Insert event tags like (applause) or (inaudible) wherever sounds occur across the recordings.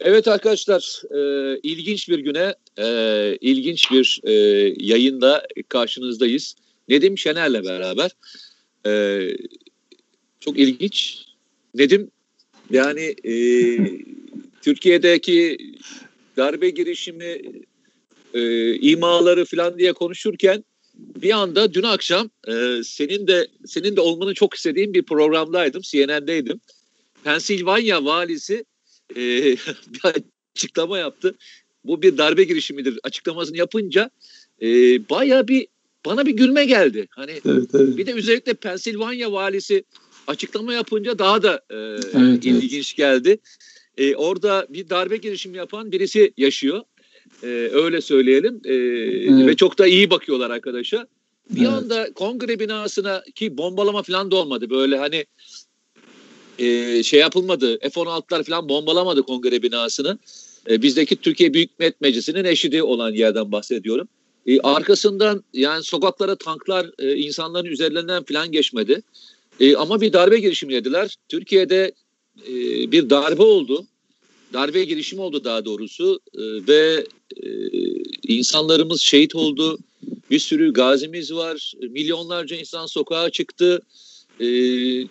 Evet arkadaşlar, e, ilginç bir güne, e, ilginç bir e, yayında karşınızdayız. Nedim Şener'le beraber. E, çok ilginç. Nedim, yani e, Türkiye'deki darbe girişimi, e, imaları falan diye konuşurken bir anda dün akşam e, senin de senin de olmanı çok istediğim bir programdaydım, CNN'deydim. Pensilvanya valisi e, (laughs) bir açıklama yaptı. Bu bir darbe girişimidir açıklamasını yapınca e, baya bir bana bir gülme geldi. Hani evet, evet. bir de özellikle Pensilvanya valisi açıklama yapınca daha da e, evet, ilginç evet. geldi. E, orada bir darbe girişimi yapan birisi yaşıyor. E, öyle söyleyelim. E, evet. Ve çok da iyi bakıyorlar arkadaşa. Bir evet. anda kongre binasına ki bombalama falan da olmadı. Böyle hani e, şey yapılmadı. F-16'lar falan bombalamadı kongre binasını. E, bizdeki Türkiye Büyük Millet Meclisi'nin eşidi olan yerden bahsediyorum. E, arkasından yani sokaklara tanklar e, insanların üzerlerinden falan geçmedi. E, ama bir darbe girişimi dediler. Türkiye'de e, bir darbe oldu. Darbe girişimi oldu daha doğrusu e, ve e, insanlarımız şehit oldu. Bir sürü gazimiz var. Milyonlarca insan sokağa çıktı e,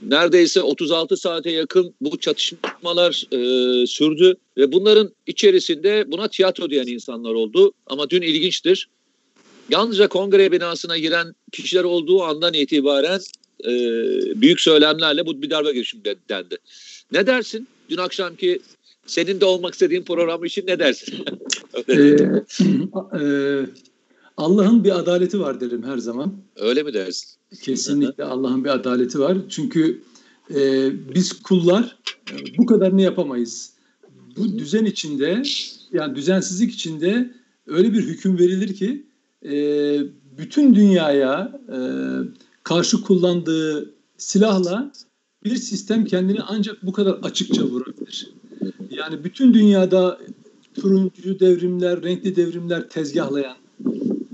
neredeyse 36 saate yakın bu çatışmalar e, sürdü ve bunların içerisinde buna tiyatro diyen insanlar oldu. Ama dün ilginçtir. Yalnızca kongre binasına giren kişiler olduğu andan itibaren e, büyük söylemlerle bu bir darbe girişimi dendi. Ne dersin? Dün akşamki senin de olmak istediğin program için ne dersin? ee, (laughs) (clears throat) e, Allah'ın bir adaleti var derim her zaman. Öyle mi dersin? Kesinlikle Allah'ın bir adaleti var. Çünkü e, biz kullar e, bu kadar ne yapamayız. Bu düzen içinde yani düzensizlik içinde öyle bir hüküm verilir ki e, bütün dünyaya e, karşı kullandığı silahla bir sistem kendini ancak bu kadar açıkça vurabilir. Yani bütün dünyada turuncu devrimler, renkli devrimler tezgahlayan,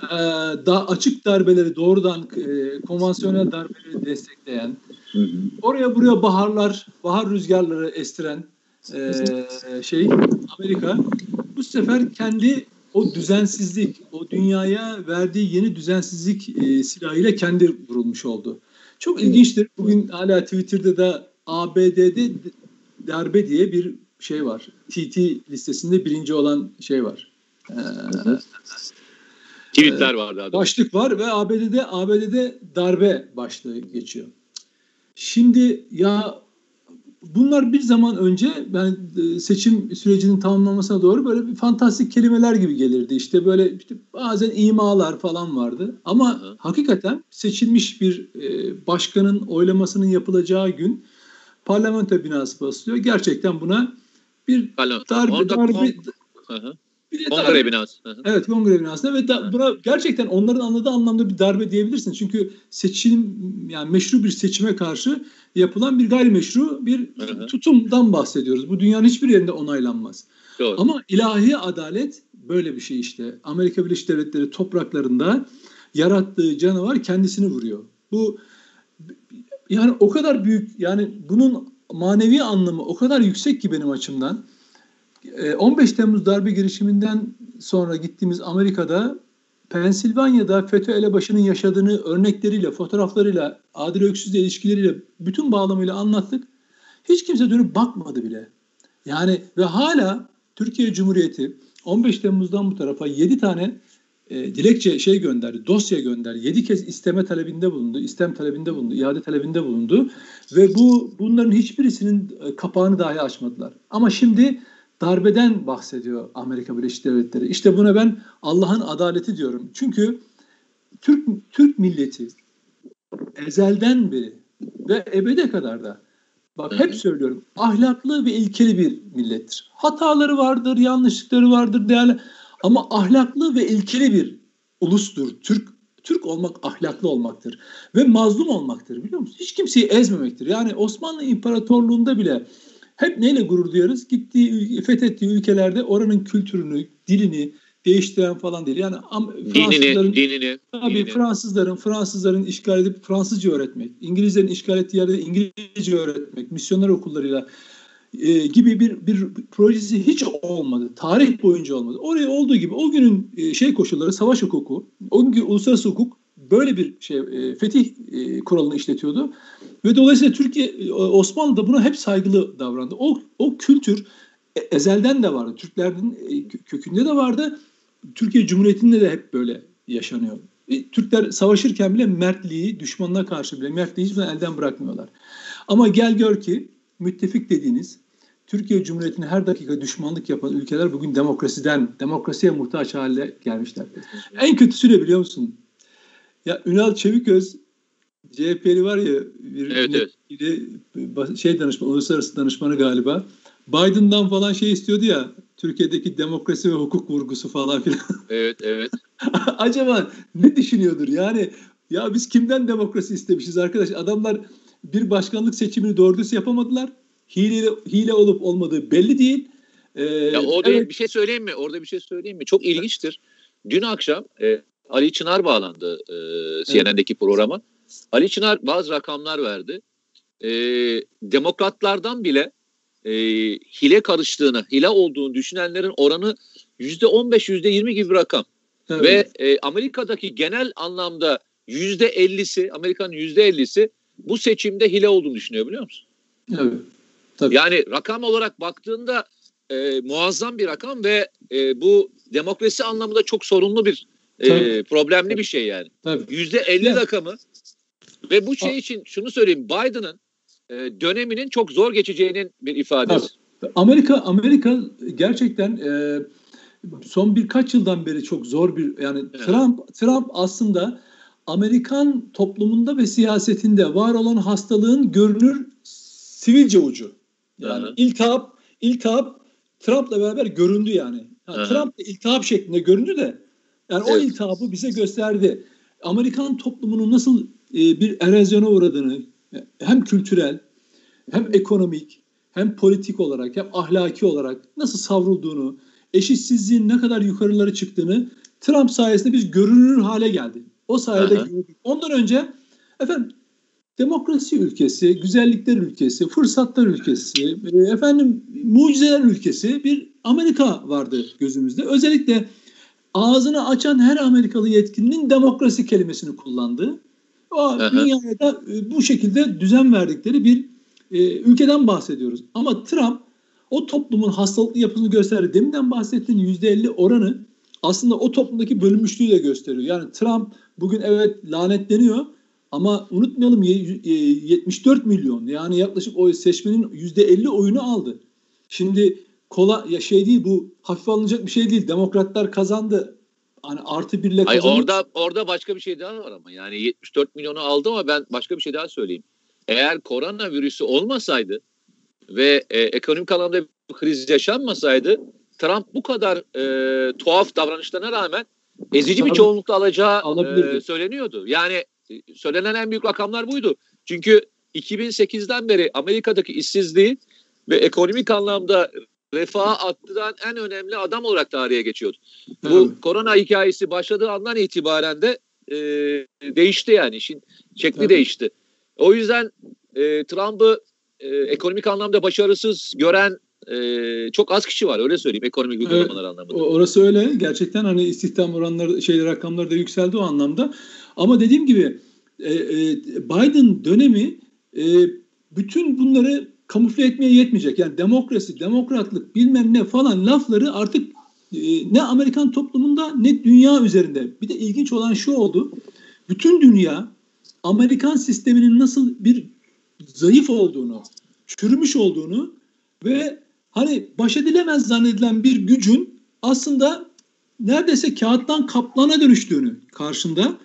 e, daha açık darbeleri doğrudan e, konvansiyonel darbeleri destekleyen, hı hı. oraya buraya baharlar, bahar rüzgarları estiren e, şey Amerika bu sefer kendi o düzensizlik, o dünyaya verdiği yeni düzensizlik e, silahıyla kendi vurulmuş oldu. Çok ilginçtir. Bugün hala Twitter'da da ABD'de darbe diye bir şey var. TT listesinde birinci olan şey var. Ee, Tweetler var daha doğrusu. Başlık var ve ABD'de ABD'de darbe başlığı geçiyor. Şimdi ya bunlar bir zaman önce ben e, seçim sürecinin tamamlamasına doğru böyle bir fantastik kelimeler gibi gelirdi. İşte böyle işte bazen imalar falan vardı. Ama Hı. hakikaten seçilmiş bir e, başkanın oylamasının yapılacağı gün parlamento binası basılıyor. Gerçekten buna bir darbe, darbe, Kongre binası. Evet kongre binasında ve da, buna gerçekten onların anladığı anlamda bir darbe diyebilirsin. Çünkü seçim yani meşru bir seçime karşı yapılan bir gayrimeşru bir Hı-hı. tutumdan bahsediyoruz. Bu dünyanın hiçbir yerinde onaylanmaz. Doğru. Ama ilahi adalet böyle bir şey işte. Amerika Birleşik Devletleri topraklarında yarattığı canavar kendisini vuruyor. Bu yani o kadar büyük yani bunun manevi anlamı o kadar yüksek ki benim açımdan. 15 ee, Temmuz darbe girişiminden sonra gittiğimiz Amerika'da Pensilvanya'da FETÖ elebaşının yaşadığını örnekleriyle, fotoğraflarıyla, Adil Öksüz'le ilişkileriyle bütün bağlamıyla anlattık. Hiç kimse dönüp bakmadı bile. Yani ve hala Türkiye Cumhuriyeti 15 Temmuz'dan bu tarafa 7 tane e, dilekçe şey gönderdi, dosya gönderdi. 7 kez isteme talebinde bulundu, istem talebinde bulundu, iade talebinde bulundu ve bu bunların hiçbirisinin e, kapağını dahi açmadılar. Ama şimdi darbeden bahsediyor Amerika Birleşik Devletleri. İşte buna ben Allah'ın adaleti diyorum. Çünkü Türk Türk milleti ezelden beri ve ebede kadar da bak hep söylüyorum ahlaklı ve ilkeli bir millettir. Hataları vardır, yanlışlıkları vardır değerli ama ahlaklı ve ilkeli bir ulustur. Türk Türk olmak ahlaklı olmaktır ve mazlum olmaktır biliyor musun? Hiç kimseyi ezmemektir. Yani Osmanlı İmparatorluğu'nda bile hep neyle gurur duyarız? Gittiği, fethettiği ülkelerde oranın kültürünü, dilini değiştiren falan değil. Yani Fransızların, dinini, dinini, tabii dinini. Fransızların, Fransızların işgal edip Fransızca öğretmek, İngilizlerin işgal ettiği yerde İngilizce öğretmek, misyoner okullarıyla e, gibi bir bir projesi hiç olmadı. Tarih boyunca olmadı. Oraya olduğu gibi o günün e, şey koşulları savaş hukuku, o günkü uluslararası hukuk böyle bir şey e, fetih e, kuralını işletiyordu. Ve dolayısıyla Türkiye e, Osmanlı da buna hep saygılı davrandı. O o kültür e, ezelden de vardı. Türklerin e, kökünde de vardı. Türkiye Cumhuriyeti'nde de hep böyle yaşanıyor. E, Türkler savaşırken bile mertliği, düşmanına karşı bile mertliği hiçbir elden bırakmıyorlar. Ama gel gör ki müttefik dediğiniz Türkiye Cumhuriyeti'ne her dakika düşmanlık yapan ülkeler bugün demokrasiden, demokrasiye muhtaç hale gelmişler. En kötüsü ne biliyor musun? Ya Ünal Çeviköz CHP'li var ya bir evet, evet. şey danışman, uluslararası danışmanı galiba. Biden'dan falan şey istiyordu ya Türkiye'deki demokrasi ve hukuk vurgusu falan filan. (laughs) Evet, evet. Acaba ne düşünüyordur? Yani ya biz kimden demokrasi istemişiz arkadaş? Adamlar bir başkanlık seçimini doğru düz yapamadılar. Hile, hile olup olmadığı belli değil. Ee, ya o evet. bir şey söyleyeyim mi? Orada bir şey söyleyeyim mi? Çok ilginçtir. Dün akşam e, Ali Çınar bağlandı e, CNN'deki evet. programa. Ali Çınar bazı rakamlar verdi. E, demokratlardan bile e, hile karıştığını, hile olduğunu düşünenlerin oranı yüzde on beş, yüzde yirmi gibi bir rakam. Evet. Ve e, Amerika'daki genel anlamda yüzde ellisi, Amerika'nın yüzde ellisi bu seçimde hile olduğunu düşünüyor biliyor musun? Evet. Tabii. Yani rakam olarak baktığında e, muazzam bir rakam ve e, bu demokrasi anlamında çok sorunlu bir e, problemli bir şey yani. Yüzde elli rakamı ve bu şey için şunu söyleyeyim Biden'ın e, döneminin çok zor geçeceğinin bir ifadesi. Tabii. Amerika Amerika gerçekten e, son birkaç yıldan beri çok zor bir yani evet. Trump Trump aslında Amerikan toplumunda ve siyasetinde var olan hastalığın görünür sivilce ucu. Yani Hı-hı. iltihap iltihap Trump'la beraber göründü yani. yani Trump da iltihap şeklinde göründü de yani evet. o iltihabı bize gösterdi. Amerikan toplumunun nasıl e, bir erozyona uğradığını hem kültürel hem ekonomik hem politik olarak hem ahlaki olarak nasıl savrulduğunu, eşitsizliğin ne kadar yukarıları çıktığını Trump sayesinde biz görünür hale geldi. O sayede gördük. Ondan önce efendim demokrasi ülkesi, güzellikler ülkesi, fırsatlar ülkesi, e, efendim mucizeler ülkesi bir Amerika vardı gözümüzde. Özellikle ağzını açan her Amerikalı yetkilinin demokrasi kelimesini kullandığı, o dünyaya da e, bu şekilde düzen verdikleri bir e, ülkeden bahsediyoruz. Ama Trump o toplumun hastalıklı yapısını gösterdi. Deminden bahsettiğin %50 oranı aslında o toplumdaki bölünmüşlüğü de gösteriyor. Yani Trump bugün evet lanetleniyor ama unutmayalım 74 e, milyon yani yaklaşık o seçmenin %50 oyunu aldı. Şimdi kola ya şey değil bu hafif alınacak bir şey değil. Demokratlar kazandı. Hani artı birle kazandı. Hayır, orada orada başka bir şey daha var ama yani 74 milyonu aldı ama ben başka bir şey daha söyleyeyim. Eğer koronavirüsü olmasaydı ve e, ekonomik anlamda bir kriz yaşanmasaydı Trump bu kadar e, tuhaf davranışlarına rağmen ezici bir çoğunlukla alacağı e, söyleniyordu. Yani e, söylenen en büyük rakamlar buydu. Çünkü 2008'den beri Amerika'daki işsizliği ve ekonomik anlamda refaha attıran en önemli adam olarak tarihe geçiyordu. Bu korona hikayesi başladığı andan itibaren de e, değişti yani işin şekli evet. değişti. O yüzden e, Trump'ı e, ekonomik anlamda başarısız gören e, çok az kişi var öyle söyleyeyim ekonomik uygulamalar evet, anlamında. Orası öyle gerçekten hani istihdam oranları şey rakamları da yükseldi o anlamda. Ama dediğim gibi e, e, Biden dönemi e, bütün bunları kamufle etmeye yetmeyecek. Yani demokrasi, demokratlık bilmem ne falan lafları artık e, ne Amerikan toplumunda ne dünya üzerinde. Bir de ilginç olan şu oldu. Bütün dünya Amerikan sisteminin nasıl bir zayıf olduğunu, çürümüş olduğunu ve hani baş edilemez zannedilen bir gücün aslında neredeyse kağıttan kaplana dönüştüğünü karşında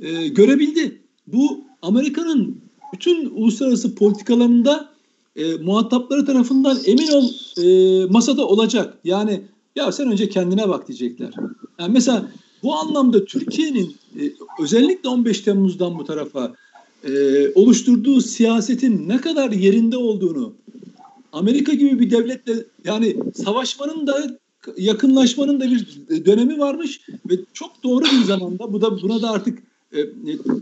e, görebildi. Bu Amerika'nın bütün uluslararası politikalarında e, muhatapları tarafından emin ol e, masada olacak. Yani ya sen önce kendine bak diyecekler. Yani mesela bu anlamda Türkiye'nin e, özellikle 15 Temmuz'dan bu tarafa e, oluşturduğu siyasetin ne kadar yerinde olduğunu Amerika gibi bir devletle yani savaşmanın da yakınlaşmanın da bir dönemi varmış ve çok doğru bir zamanda bu da buna da artık e,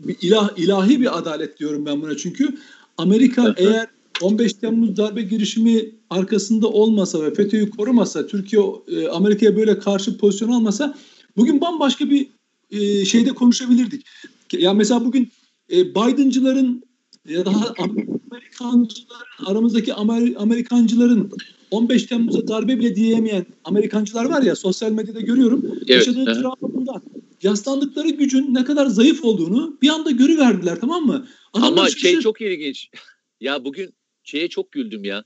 bir ilah, ilahi bir adalet diyorum ben buna çünkü Amerika eğer 15 Temmuz darbe girişimi arkasında olmasa ve FETÖ'yü korumasa, Türkiye e, Amerika'ya böyle karşı pozisyon almasa bugün bambaşka bir e, şeyde konuşabilirdik. Ya mesela bugün e, Biden'cıların ya daha Amerikancıların aramızdaki Amer, Amerikancıların 15 Temmuz'a darbe bile diyemeyen Amerikancılar var ya sosyal medyada görüyorum. Evet. Yaşadığı travmadan yaslandıkları gücün ne kadar zayıf olduğunu bir anda görüverdiler tamam mı? Adamlar Ama şey şey çok ilginç. Ya bugün şeye çok güldüm ya.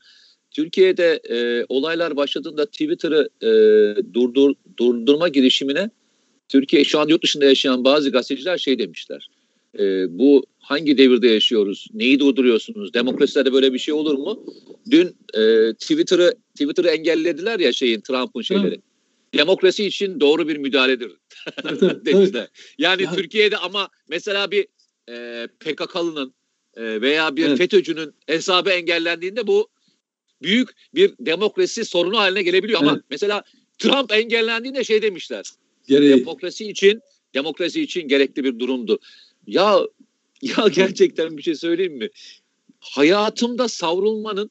Türkiye'de e, olaylar başladığında Twitter'ı e, durdur, durdurma girişimine Türkiye şu an yurt dışında yaşayan bazı gazeteciler şey demişler. E, bu hangi devirde yaşıyoruz? Neyi durduruyorsunuz? Demokrasilerde böyle bir şey olur mu? Dün e, Twitter'ı Twitter'ı engellediler ya şeyin Trump'ın şeyleri. Demokrasi için doğru bir müdahaledir (laughs) demişler. Yani ya. Türkiye'de ama mesela bir e, PKK'lının veya bir evet. FETÖ'cünün hesabı engellendiğinde bu büyük bir demokrasi sorunu haline gelebiliyor. Evet. Ama mesela Trump engellendiğinde şey demişler. Gereği. Demokrasi için demokrasi için gerekli bir durumdu. Ya ya gerçekten bir şey söyleyeyim mi? Hayatımda savrulmanın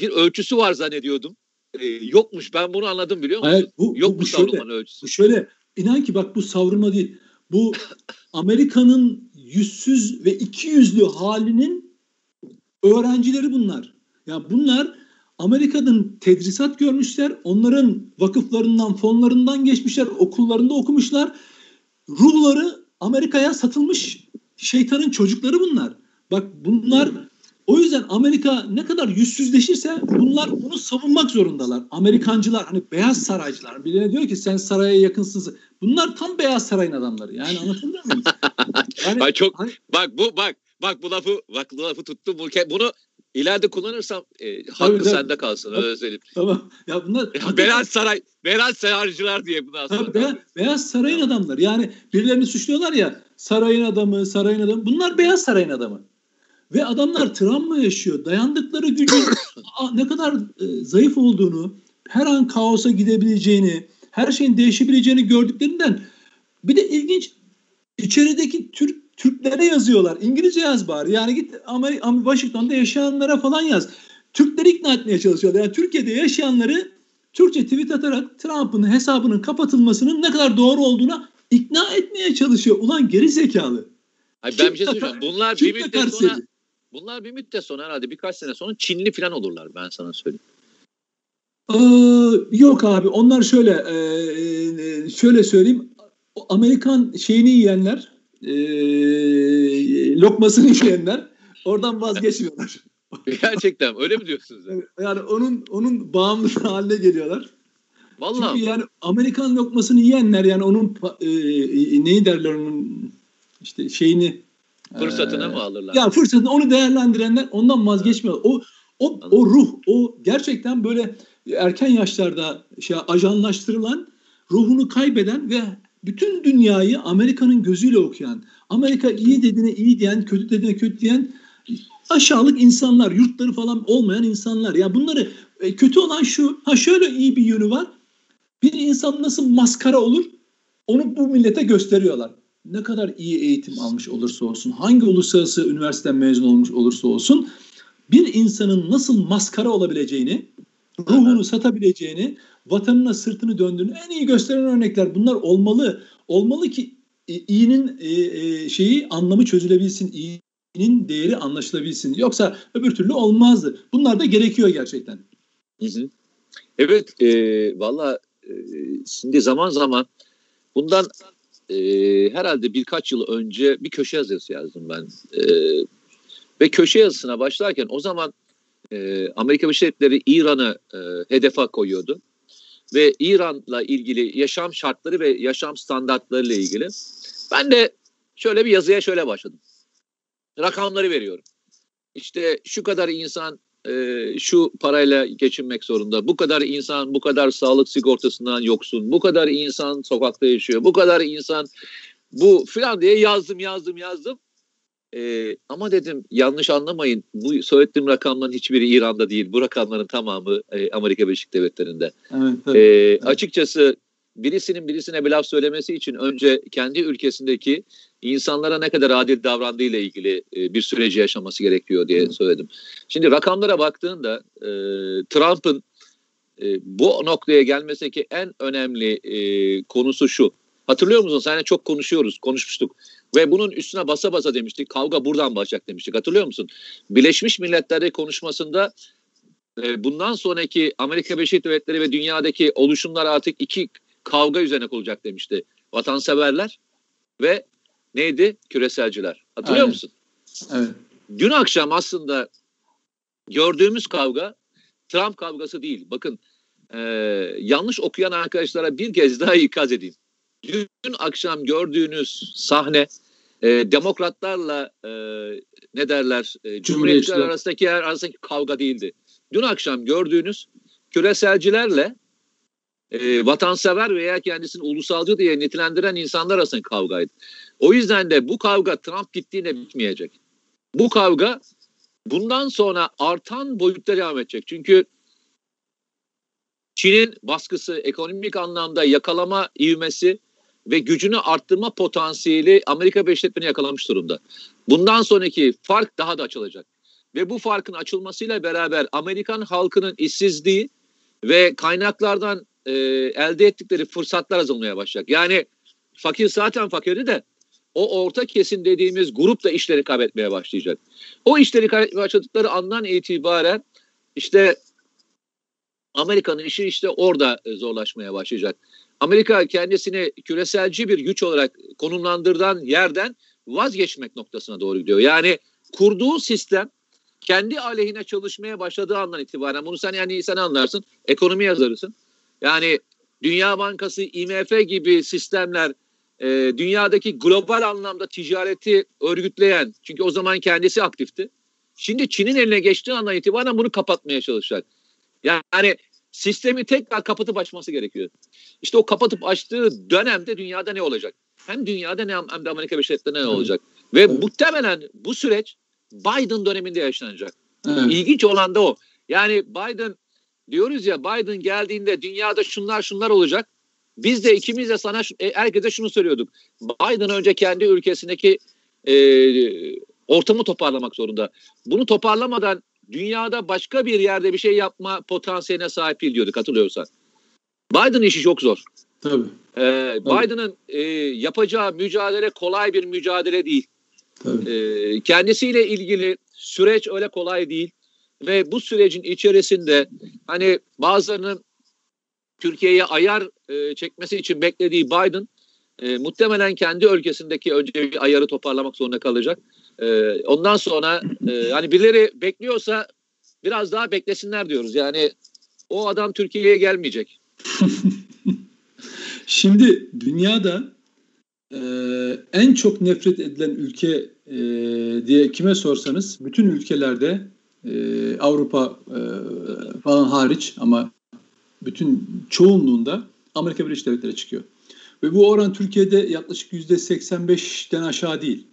bir ölçüsü var zannediyordum. Ee, yokmuş. Ben bunu anladım biliyor musun? Hayır, bu, Yok bu, bu savrulmanın şöyle, ölçüsü. Bu şöyle inan ki bak bu savrulma değil. Bu Amerika'nın (laughs) yüzsüz ve iki yüzlü halinin öğrencileri bunlar. Ya bunlar Amerika'nın tedrisat görmüşler. Onların vakıflarından, fonlarından geçmişler, okullarında okumuşlar. Ruhları Amerika'ya satılmış şeytanın çocukları bunlar. Bak bunlar o yüzden Amerika ne kadar yüzsüzleşirse bunlar onu savunmak zorundalar. Amerikancılar hani Beyaz Saraycılar. Birine diyor ki sen saraya yakınsın. Bunlar tam Beyaz Saray'ın adamları. Yani anlatabiliyor muyum? Yani, bak çok hani, bak bu bak bak bu lafı bak bu lafı tuttum. Bunu ileride kullanırsam e, hakkı tabii, sende kalsın öyle söyleyeyim. Tamam. Ya bunlar ya, Beyaz Saray Beyaz Saraycılar diye bunu aslında. Beyaz, Beyaz Saray'ın adamları. Yani birilerini suçluyorlar ya sarayın adamı, sarayın adamı. Bunlar Beyaz Saray'ın adamı. Ve adamlar travma yaşıyor. Dayandıkları gücün (coughs) ne kadar e, zayıf olduğunu, her an kaosa gidebileceğini, her şeyin değişebileceğini gördüklerinden bir de ilginç içerideki Türk Türklere yazıyorlar. İngilizce yaz bari. Yani git Amerika, Washington'da yaşayanlara falan yaz. Türkleri ikna etmeye çalışıyorlar. Yani Türkiye'de yaşayanları Türkçe tweet atarak Trump'ın hesabının kapatılmasının ne kadar doğru olduğuna ikna etmeye çalışıyor. Ulan geri zekalı. Hayır, ben bir şey söyleyeceğim. Bunlar bir müddet sonra bunlar bir müddet sonra herhalde birkaç sene sonra Çinli falan olurlar ben sana söyleyeyim. Ee, yok abi onlar şöyle e, e şöyle söyleyeyim Amerikan şeyini yiyenler e, lokmasını yiyenler oradan vazgeçmiyorlar. (laughs) Gerçekten öyle mi diyorsunuz? Yani, yani onun onun bağımlısı (laughs) haline geliyorlar. Vallahi. Çünkü yani Amerikan lokmasını yiyenler yani onun e, neyi derler onun işte şeyini fırsatına e, mı alırlar? Ya fırsatını onu değerlendirenler ondan vazgeçmiyor. O o o ruh o gerçekten böyle erken yaşlarda şey ajanlaştırılan ruhunu kaybeden ve bütün dünyayı Amerika'nın gözüyle okuyan, Amerika iyi dediğine iyi diyen, kötü dediğine kötü diyen aşağılık insanlar, yurtları falan olmayan insanlar. Ya bunları e, kötü olan şu, ha şöyle iyi bir yönü var. Bir insan nasıl maskara olur? Onu bu millete gösteriyorlar. Ne kadar iyi eğitim almış olursa olsun, hangi uluslararası üniversiteden mezun olmuş olursa olsun, bir insanın nasıl maskara olabileceğini, ruhunu satabileceğini, vatanına sırtını döndüğünü en iyi gösteren örnekler bunlar olmalı. Olmalı ki iyinin e, e, şeyi anlamı çözülebilsin, iyinin değeri anlaşılabilsin. Yoksa öbür türlü olmazdı. Bunlar da gerekiyor gerçekten. Evet, e, valla e, şimdi zaman zaman bundan e, herhalde birkaç yıl önce bir köşe yazısı yazdım ben. E, ve köşe yazısına başlarken o zaman e, Amerika Birleşik Devletleri İran'ı e, hedefe koyuyordu ve İran'la ilgili yaşam şartları ve yaşam standartları ile ilgili ben de şöyle bir yazıya şöyle başladım. Rakamları veriyorum. İşte şu kadar insan e, şu parayla geçinmek zorunda. Bu kadar insan bu kadar sağlık sigortasından yoksun. Bu kadar insan sokakta yaşıyor. Bu kadar insan bu filan diye yazdım yazdım yazdım. E, ama dedim yanlış anlamayın bu söylediğim rakamların hiçbiri İran'da değil. Bu rakamların tamamı e, Amerika Birleşik Devletleri'nde. Evet, evet, e, evet. Açıkçası birisinin birisine bir laf söylemesi için önce kendi ülkesindeki insanlara ne kadar adil davrandığı ile ilgili e, bir süreci yaşaması gerekiyor diye söyledim. Şimdi rakamlara baktığında e, Trump'ın e, bu noktaya gelmesindeki en önemli e, konusu şu. Hatırlıyor musun? Seninle çok konuşuyoruz, konuşmuştuk. Ve bunun üstüne basa basa demiştik. Kavga buradan başlayacak demiştik. Hatırlıyor musun? Birleşmiş Milletler'de konuşmasında e, bundan sonraki Amerika Birleşik Devletleri ve dünyadaki oluşumlar artık iki kavga üzerine kurulacak demişti. Vatanseverler ve neydi? Küreselciler. Hatırlıyor Aynen. musun? Evet. Dün akşam aslında gördüğümüz kavga Trump kavgası değil. Bakın e, yanlış okuyan arkadaşlara bir kez daha ikaz edeyim. Dün akşam gördüğünüz sahne e, demokratlarla e, ne derler e, cumhuriyetçiler arasındaki arasındaki kavga değildi. Dün akşam gördüğünüz küreselcilerle e, vatansever veya kendisini ulusalcı diye nitelendiren insanlar arasındaki kavgaydı. O yüzden de bu kavga Trump gittiğinde bitmeyecek. Bu kavga bundan sonra artan boyutta devam edecek. Çünkü Çin'in baskısı, ekonomik anlamda yakalama ivmesi ve gücünü arttırma potansiyeli Amerika Birleşik Devletleri'ni yakalamış durumda. Bundan sonraki fark daha da açılacak. Ve bu farkın açılmasıyla beraber Amerikan halkının işsizliği ve kaynaklardan e, elde ettikleri fırsatlar azalmaya başlayacak. Yani fakir zaten fakirdi de o orta kesim dediğimiz grup da işleri kaybetmeye başlayacak. O işleri kaybetmeye başladıkları andan itibaren işte Amerika'nın işi işte orada zorlaşmaya başlayacak. Amerika kendisini küreselci bir güç olarak konumlandırdan yerden vazgeçmek noktasına doğru gidiyor. Yani kurduğu sistem kendi aleyhine çalışmaya başladığı andan itibaren bunu sen yani sen anlarsın ekonomi yazarısın. Yani Dünya Bankası, IMF gibi sistemler e, dünyadaki global anlamda ticareti örgütleyen çünkü o zaman kendisi aktifti. Şimdi Çin'in eline geçtiği andan itibaren bunu kapatmaya çalışacak. Yani sistemi tekrar kapatıp açması gerekiyor. İşte o kapatıp açtığı dönemde dünyada ne olacak? Hem dünyada ne hem de Amerika Birleşik Devletleri'nde ne olacak? Ve evet. muhtemelen bu süreç Biden döneminde yaşanacak. Evet. İlginç olan da o. Yani Biden diyoruz ya Biden geldiğinde dünyada şunlar şunlar olacak. Biz de ikimiz de sana e, herkese şunu söylüyorduk. Biden önce kendi ülkesindeki e, ortamı toparlamak zorunda. Bunu toparlamadan dünyada başka bir yerde bir şey yapma potansiyeline sahip değil diyorduk hatırlıyorsan. Biden işi çok zor. Tabii. Ee, Biden'ın e, yapacağı mücadele kolay bir mücadele değil. Tabii. Ee, kendisiyle ilgili süreç öyle kolay değil. Ve bu sürecin içerisinde hani bazılarının Türkiye'ye ayar e, çekmesi için beklediği Biden e, muhtemelen kendi ülkesindeki önce bir ayarı toparlamak zorunda kalacak. E, ondan sonra e, hani birileri bekliyorsa biraz daha beklesinler diyoruz. Yani o adam Türkiye'ye gelmeyecek. (laughs) Şimdi dünyada e, en çok nefret edilen ülke e, diye kime sorsanız bütün ülkelerde e, Avrupa e, falan hariç ama bütün çoğunluğunda Amerika Birleşik Devletleri çıkıyor. Ve bu oran Türkiye'de yaklaşık yüzde 85'ten aşağı değil.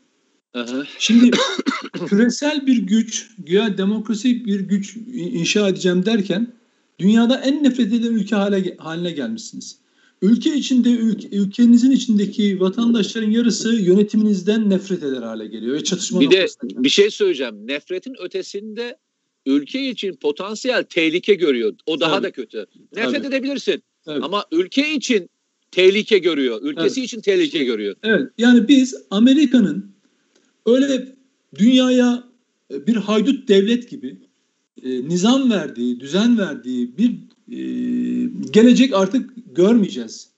Şimdi (coughs) küresel bir güç, güya demokrasi bir güç inşa edeceğim derken dünyada en nefret edilen ülke hale, haline gelmişsiniz. Ülke içinde, ülke, ülkenizin içindeki vatandaşların yarısı yönetiminizden nefret eder hale geliyor ve çatışma Bir de bir şey söyleyeceğim. Nefretin ötesinde ülke için potansiyel tehlike görüyor. O daha Tabii. da kötü. Nefret Tabii. edebilirsin. Evet. Ama ülke için tehlike görüyor. Ülkesi evet. için tehlike görüyor. Evet. Yani biz Amerika'nın öyle dünyaya e, bir haydut devlet gibi e, nizam verdiği, düzen verdiği bir e, gelecek artık görmeyeceğiz.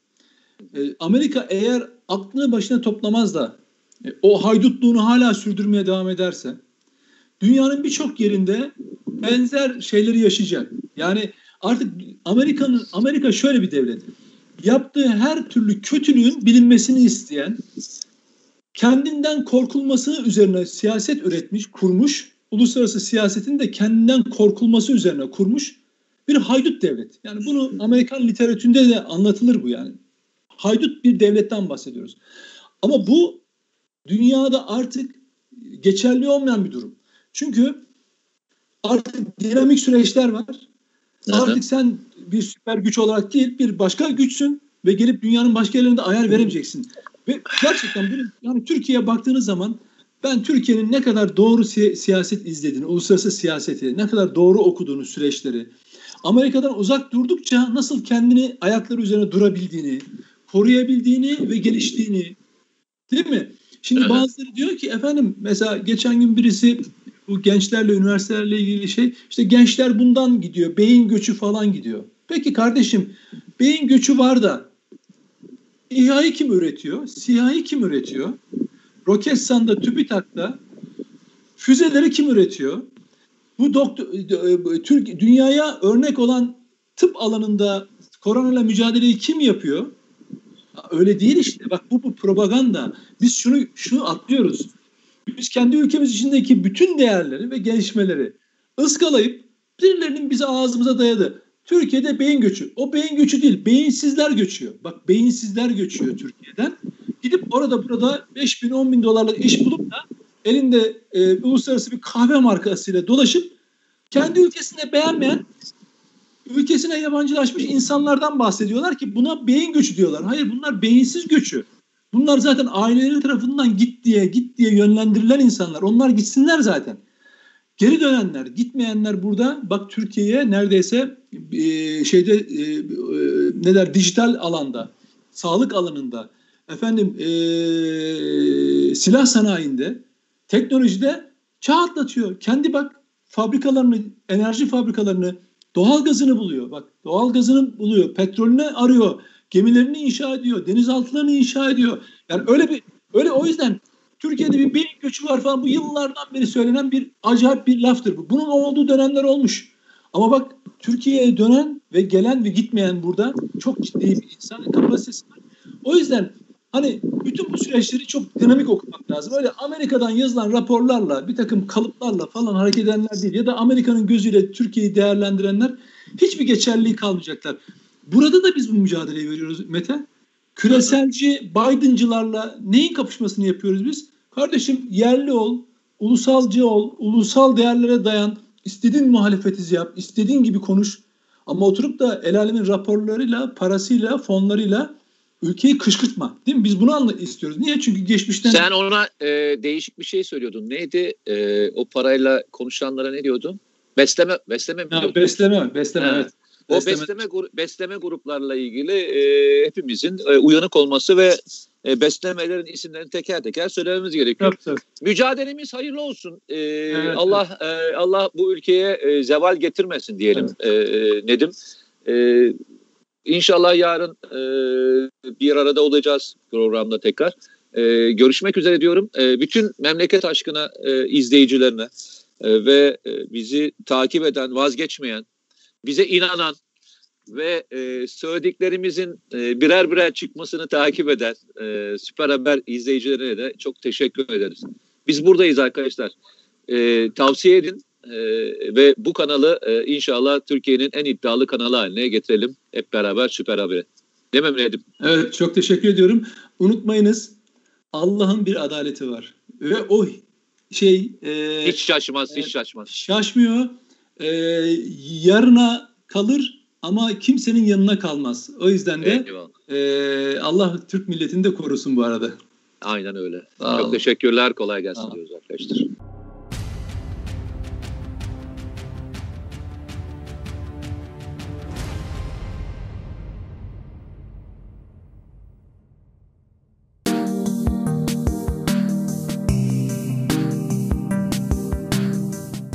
E, Amerika eğer aklını başına toplamaz da e, o haydutluğunu hala sürdürmeye devam ederse dünyanın birçok yerinde benzer şeyleri yaşayacak. Yani artık Amerika'nın Amerika şöyle bir devlet. Yaptığı her türlü kötülüğün bilinmesini isteyen, kendinden korkulması üzerine siyaset üretmiş, kurmuş, uluslararası siyasetin de kendinden korkulması üzerine kurmuş bir haydut devlet. Yani bunu Amerikan literatüründe de anlatılır bu yani. Haydut bir devletten bahsediyoruz. Ama bu dünyada artık geçerli olmayan bir durum. Çünkü artık dinamik süreçler var. Hı-hı. Artık sen bir süper güç olarak değil bir başka güçsün ve gelip dünyanın başka yerlerinde ayar veremeyeceksin. Ve gerçekten bunu yani Türkiye'ye baktığınız zaman ben Türkiye'nin ne kadar doğru si- siyaset izlediğini, uluslararası siyaseti, ne kadar doğru okuduğunu süreçleri, Amerika'dan uzak durdukça nasıl kendini ayakları üzerine durabildiğini, koruyabildiğini ve geliştiğini değil mi? Şimdi Evet. bazıları diyor ki efendim mesela geçen gün birisi bu gençlerle üniversitelerle ilgili şey işte gençler bundan gidiyor beyin göçü falan gidiyor. Peki kardeşim beyin göçü var da İHA'yı kim üretiyor? SİHA'yı kim üretiyor? Roketsan'da, TÜBİTAK'ta füzeleri kim üretiyor? Bu doktor, e, Türk dünyaya örnek olan tıp alanında koronayla mücadeleyi kim yapıyor? Öyle değil işte. Bak bu, bu propaganda. Biz şunu şunu atlıyoruz. Biz kendi ülkemiz içindeki bütün değerleri ve gelişmeleri ıskalayıp birilerinin bize ağzımıza dayadı. Türkiye'de beyin göçü. O beyin göçü değil, beyinsizler göçüyor. Bak beyinsizler göçüyor Türkiye'den. Gidip orada burada 5 bin 10 bin dolarlık iş bulup da elinde e, uluslararası bir kahve markasıyla dolaşıp kendi ülkesinde beğenmeyen ülkesine yabancılaşmış insanlardan bahsediyorlar ki buna beyin göçü diyorlar. Hayır bunlar beyinsiz göçü. Bunlar zaten aileleri tarafından git diye git diye yönlendirilen insanlar. Onlar gitsinler zaten. Geri dönenler, gitmeyenler burada bak Türkiye'ye neredeyse e, şeyde e, e, ne der dijital alanda, sağlık alanında, efendim e, silah sanayinde, teknolojide çağ atlatıyor. Kendi bak fabrikalarını, enerji fabrikalarını, doğal gazını buluyor. Bak doğal gazını buluyor, petrolünü arıyor, gemilerini inşa ediyor, denizaltılarını inşa ediyor. Yani öyle bir öyle o yüzden Türkiye'de bir beyin göçü var falan bu yıllardan beri söylenen bir acayip bir laftır bu. Bunun olduğu dönemler olmuş. Ama bak Türkiye'ye dönen ve gelen ve gitmeyen burada çok ciddi bir insan kapasitesi var. O yüzden hani bütün bu süreçleri çok dinamik okumak lazım. Öyle Amerika'dan yazılan raporlarla bir takım kalıplarla falan hareket edenler değil ya da Amerika'nın gözüyle Türkiye'yi değerlendirenler hiçbir geçerliliği kalmayacaklar. Burada da biz bu mücadeleyi veriyoruz Mete. Küreselci Biden'cılarla neyin kapışmasını yapıyoruz biz? Kardeşim yerli ol, ulusalcı ol, ulusal değerlere dayan, istediğin muhalefetizi yap, istediğin gibi konuş. Ama oturup da el alemin raporlarıyla, parasıyla, fonlarıyla ülkeyi kışkırtma. Değil mi? Biz bunu anla istiyoruz. Niye? Çünkü geçmişten... Sen ona e, değişik bir şey söylüyordun. Neydi? E, o parayla konuşanlara ne diyordun? Besleme, besleme mi? Ha, besleme, besleme Ha. evet. O besleme gru- besleme gruplarla ilgili e, hepimizin e, uyanık olması ve e, beslemelerin isimlerini teker teker söylememiz gerekiyor. Tabii, tabii. Mücadelemiz hayırlı olsun. E, Allah e, Allah bu ülkeye e, zeval getirmesin diyelim e, e, Nedim. E, inşallah yarın e, bir arada olacağız programda tekrar. E, görüşmek üzere diyorum. E, bütün memleket aşkına e, izleyicilerine e, ve e, bizi takip eden, vazgeçmeyen, bize inanan ve e, söylediklerimizin e, birer birer çıkmasını takip eden e, Süper Haber izleyicilerine de çok teşekkür ederiz. Biz buradayız arkadaşlar. E, tavsiye edin e, ve bu kanalı e, inşallah Türkiye'nin en iddialı kanalı haline getirelim hep beraber Süper Haber'e. Mi Nedim? Evet çok teşekkür ediyorum. Unutmayınız Allah'ın bir adaleti var. Ve o şey e, Hiç şaşmaz, hiç evet. şaşmaz. şaşmıyor. E, yarına kalır ama kimsenin yanına kalmaz. O yüzden de Eyvallah. e, Allah Türk milletini de korusun bu arada. Aynen öyle. Sağ Çok olun. teşekkürler. Kolay gelsin diyoruz arkadaşlar.